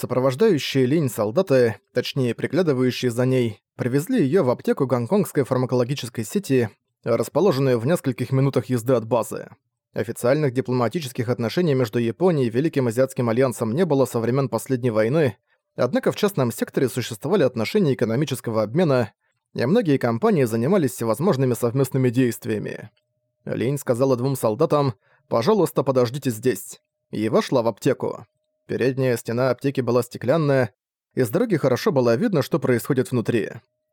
Сопровождающие Линь солдаты, точнее приглядывающие за ней, привезли её в аптеку гонконгской фармакологической сети, расположенную в нескольких минутах езды от базы. Официальных дипломатических отношений между Японией и Великим Азиатским Альянсом не было со времен последней войны, однако в частном секторе существовали отношения экономического обмена, и многие компании занимались всевозможными совместными действиями. Линь сказала двум солдатам «Пожалуйста, подождите здесь», и вошла в аптеку. Передняя стена аптеки была стеклянная, и с дороги хорошо было видно, что происходит внутри.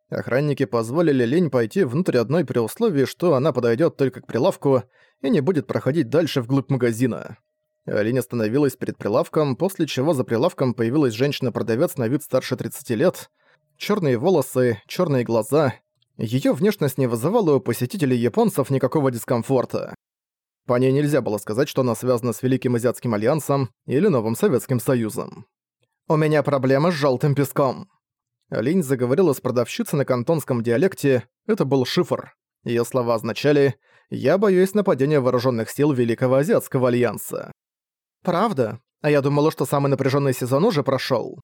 Охранники позволили Лень пойти внутрь одной при условии, что она подойдет только к прилавку и не будет проходить дальше вглубь магазина. Линь остановилась перед прилавком, после чего за прилавком появилась женщина-продавец на вид старше 30 лет. Черные волосы, черные глаза. Ее внешность не вызывала у посетителей японцев никакого дискомфорта. По ней нельзя было сказать, что она связана с Великим Азиатским Альянсом или Новым Советским Союзом. «У меня проблема с желтым песком». Линь заговорила с продавщицей на кантонском диалекте, это был шифр. Ее слова означали «Я боюсь нападения вооруженных сил Великого Азиатского Альянса». «Правда? А я думала, что самый напряженный сезон уже прошел.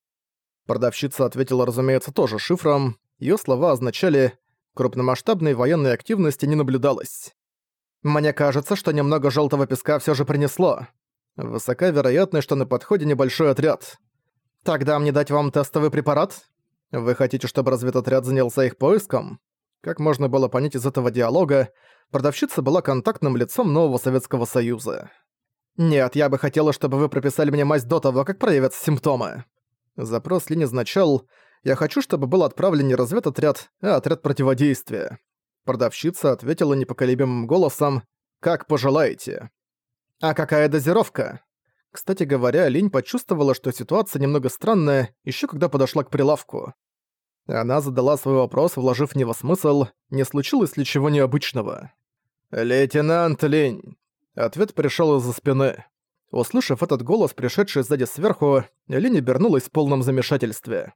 Продавщица ответила, разумеется, тоже шифром. Ее слова означали «крупномасштабной военной активности не наблюдалось». Мне кажется, что немного желтого песка все же принесло. Высока вероятность, что на подходе небольшой отряд. Тогда мне дать вам тестовый препарат? Вы хотите, чтобы разведотряд занялся их поиском? Как можно было понять из этого диалога, продавщица была контактным лицом нового Советского Союза. «Нет, я бы хотела, чтобы вы прописали мне мазь до того, как проявятся симптомы». Запрос Линь означал «Я хочу, чтобы был отправлен не разведотряд, а отряд противодействия». Продавщица ответила непоколебимым голосом «Как пожелаете». «А какая дозировка?» Кстати говоря, Линь почувствовала, что ситуация немного странная, еще когда подошла к прилавку. Она задала свой вопрос, вложив в него смысл, не случилось ли чего необычного. «Лейтенант Линь!» Ответ пришел из-за спины. Услышав этот голос, пришедший сзади сверху, Линь обернулась в полном замешательстве.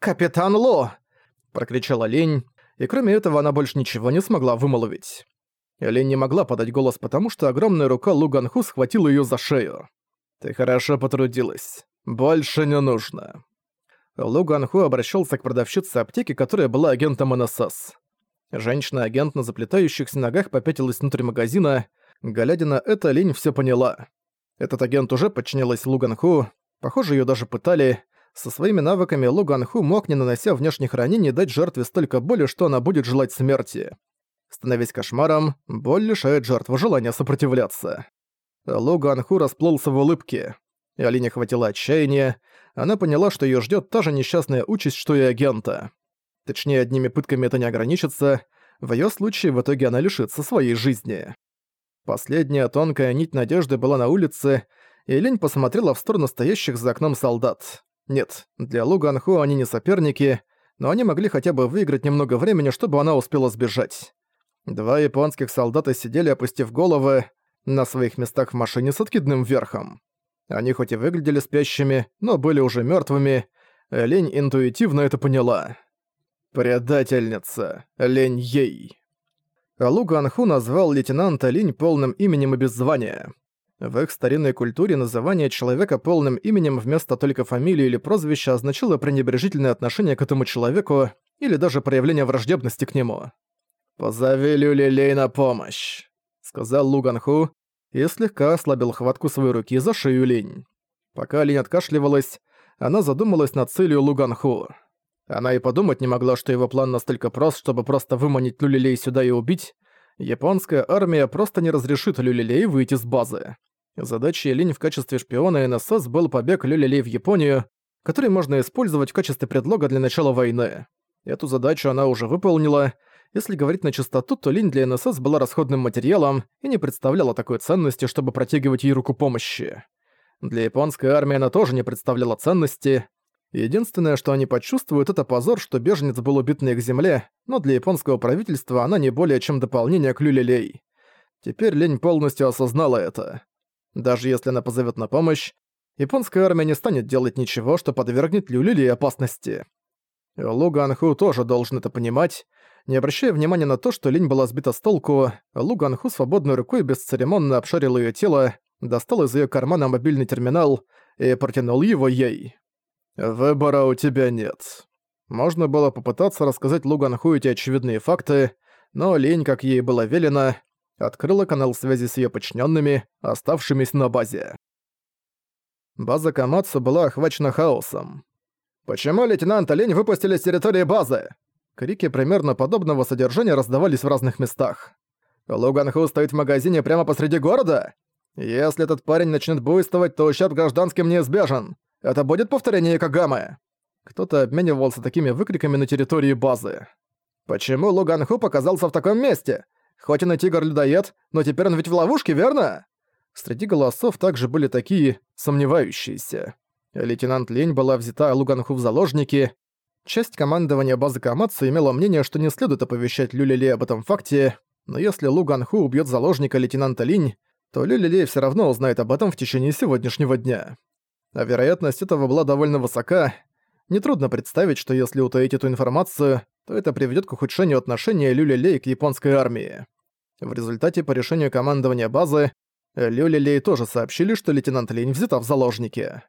«Капитан Ло!» – прокричала Линь, и кроме этого она больше ничего не смогла вымолвить. Линь не могла подать голос, потому что огромная рука Лу Ганху схватила её за шею. «Ты хорошо потрудилась. Больше не нужно». Лу Ганху обращался к продавщице аптеки, которая была агентом НСС. Женщина-агент на заплетающихся ногах попятилась внутрь магазина. Глядя на это, Линь всё поняла. Этот агент уже подчинилась Лу Ганху. Похоже, её даже пытали. Со своими навыками Лу Ганху мог, не нанося внешних ранений, дать жертве столько боли, что она будет желать смерти. Становясь кошмаром, боль лишает жертву желания сопротивляться. Лу Ганху расплылся в улыбке. И Алине хватило отчаяния. Она поняла, что её ждёт та же несчастная участь, что и агента. Точнее, одними пытками это не ограничится. В её случае в итоге она лишится своей жизни. Последняя тонкая нить надежды была на улице, и Лень посмотрела в сторону стоящих за окном солдат. Нет, для Лу Ганху они не соперники, но они могли хотя бы выиграть немного времени, чтобы она успела сбежать. Два японских солдата сидели, опустив головы, на своих местах в машине с откидным верхом. Они хоть и выглядели спящими, но были уже мертвыми. Лень интуитивно это поняла. «Предательница. Лень ей». Лу Ганху назвал лейтенанта Линь полным именем и без звания. В их старинной культуре называние человека полным именем вместо только фамилии или прозвища означало пренебрежительное отношение к этому человеку или даже проявление враждебности к нему. «Позови Люлилей на помощь», — сказал Луганху и слегка ослабил хватку своей руки за шею Линь. Пока Линь откашливалась, она задумалась над целью Луганху. Она и подумать не могла, что его план настолько прост, чтобы просто выманить Люлилей сюда и убить. Японская армия просто не разрешит Люлилей выйти с базы. Задачей Линь в качестве шпиона НСС был побег Люлилей в Японию, который можно использовать в качестве предлога для начала войны. Эту задачу она уже выполнила. Если говорить на чистоту, то Линь для НСС была расходным материалом и не представляла такой ценности, чтобы протягивать ей руку помощи. Для японской армии она тоже не представляла ценности. Единственное, что они почувствуют, это позор, что беженец был убит на их земле, но для японского правительства она не более чем дополнение к Люлилей. Теперь Лень полностью осознала это. Даже если она позовет на помощь, японская армия не станет делать ничего, что подвергнет Люлили опасности. Лу Ганху тоже должен это понимать. Не обращая внимания на то, что лень была сбита с толку, Лу Ганху свободной рукой бесцеремонно обшарил ее тело, достал из ее кармана мобильный терминал и протянул его ей. Выбора у тебя нет. Можно было попытаться рассказать Луганху эти очевидные факты, но лень, как ей было велено, открыла канал связи с ее подчиненными, оставшимися на базе. База Камацу была охвачена хаосом. «Почему лейтенанта Лень выпустили с территории базы?» Крики примерно подобного содержания раздавались в разных местах. «Луганху стоит в магазине прямо посреди города? Если этот парень начнет буйствовать, то ущерб гражданским неизбежен. Это будет повторение Кагамы?» Кто-то обменивался такими выкриками на территории базы. «Почему Луганху показался в таком месте? Хоть он и тигр-людоед, но теперь он ведь в ловушке, верно?» Среди голосов также были такие сомневающиеся. Лейтенант Лень была взята Луганху в заложники. Часть командования базы Камацу имела мнение, что не следует оповещать Люлиле об этом факте, но если Луганху убьет заложника лейтенанта Линь, то Люлиле все равно узнает об этом в течение сегодняшнего дня. А вероятность этого была довольно высока. Нетрудно представить, что если утаить эту информацию, то это приведет к ухудшению отношения Люлилей к японской армии. В результате по решению командования базы Люлилей тоже сообщили, что лейтенант Линь взята в заложники.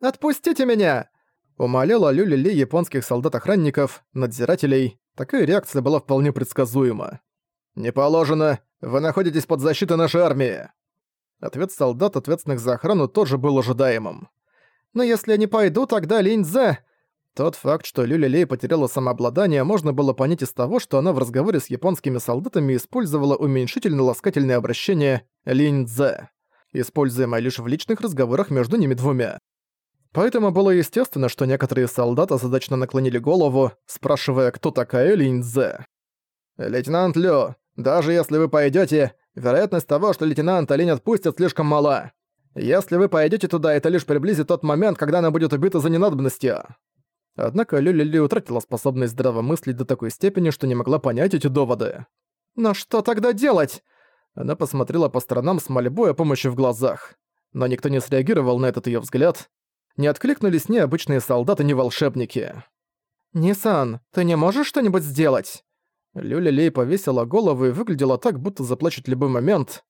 «Отпустите меня!» Умоляла Люлилей японских солдат-охранников, надзирателей. Такая реакция была вполне предсказуема. «Не положено! Вы находитесь под защитой нашей армии!» Ответ солдат, ответственных за охрану, тоже был ожидаемым. «Но если я не пойду, тогда Линь-Зе...» Тот факт, что Люлилей потеряла самообладание, можно было понять из того, что она в разговоре с японскими солдатами использовала уменьшительно-ласкательное обращение «Линь-Дзе», используемое лишь в личных разговорах между ними двумя. Поэтому было естественно, что некоторые солдаты задачно наклонили голову, спрашивая, кто такая Линьзе. «Лейтенант Лю, даже если вы пойдете, вероятность того, что лейтенанта Линь отпустят, слишком мала. Если вы пойдете туда, это лишь приблизит тот момент, когда она будет убита за ненадобностью». Однако Лю Ли утратила способность здраво мыслить до такой степени, что не могла понять эти доводы. «Но что тогда делать?» Она посмотрела по сторонам с мольбой о помощи в глазах. Но никто не среагировал на этот её взгляд не откликнулись ни обычные солдаты, ни волшебники. «Нисан, ты не можешь что-нибудь сделать?» Люля Лей повесила голову и выглядела так, будто заплачет любой момент.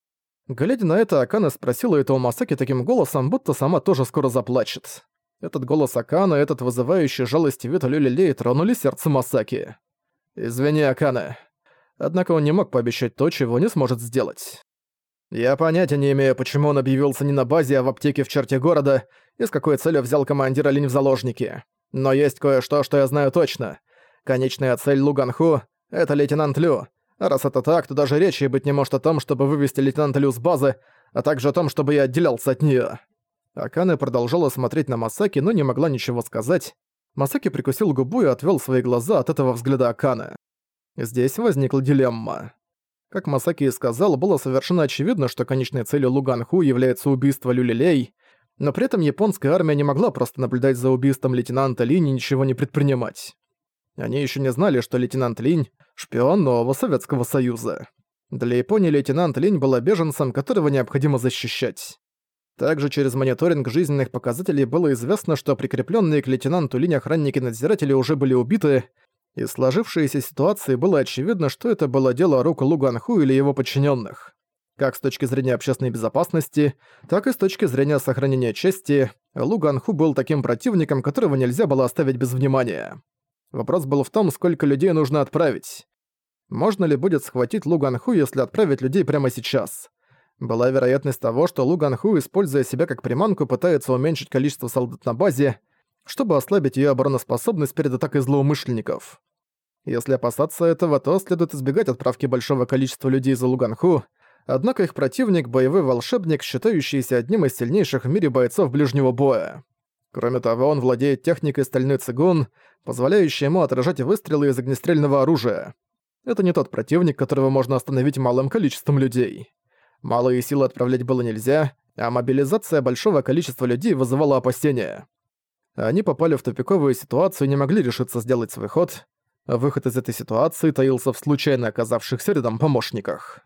Глядя на это, Акана спросила это у Масаки таким голосом, будто сама тоже скоро заплачет. Этот голос Акана, этот вызывающий жалость вид Люли Лей тронули сердце Масаки. «Извини, Акана». Однако он не мог пообещать то, чего не сможет сделать. Я понятия не имею, почему он объявился не на базе, а в аптеке в черте города, и с какой целью взял командира Линь в заложники. Но есть кое-что, что я знаю точно. Конечная цель Луганху — это лейтенант Лю. А раз это так, то даже речи быть не может о том, чтобы вывести лейтенанта Лю с базы, а также о том, чтобы я отделялся от неё. Акана продолжала смотреть на Масаки, но не могла ничего сказать. Масаки прикусил губу и отвёл свои глаза от этого взгляда Акана. Здесь возникла дилемма. Как Масаки и сказал, было совершенно очевидно, что конечной целью Луганху является убийство Люлилей, но при этом японская армия не могла просто наблюдать за убийством лейтенанта Линь и ничего не предпринимать. Они еще не знали, что лейтенант Линь – шпион нового Советского Союза. Для Японии лейтенант Линь была беженцем, которого необходимо защищать. Также через мониторинг жизненных показателей было известно, что прикрепленные к лейтенанту Линь охранники-надзиратели уже были убиты, из сложившейся ситуации было очевидно, что это было дело рук Луганху или его подчиненных. Как с точки зрения общественной безопасности, так и с точки зрения сохранения чести, Луганху был таким противником, которого нельзя было оставить без внимания. Вопрос был в том, сколько людей нужно отправить. Можно ли будет схватить Луганху, если отправить людей прямо сейчас? Была вероятность того, что Луганху, используя себя как приманку, пытается уменьшить количество солдат на базе, чтобы ослабить ее обороноспособность перед атакой злоумышленников. Если опасаться этого, то следует избегать отправки большого количества людей за Луганху, однако их противник – боевой волшебник, считающийся одним из сильнейших в мире бойцов ближнего боя. Кроме того, он владеет техникой стальной цигун, позволяющей ему отражать выстрелы из огнестрельного оружия. Это не тот противник, которого можно остановить малым количеством людей. Малые силы отправлять было нельзя, а мобилизация большого количества людей вызывала опасения. Они попали в тупиковую ситуацию и не могли решиться сделать свой ход – Выход из этой ситуации таился в случайно оказавшихся рядом помощниках.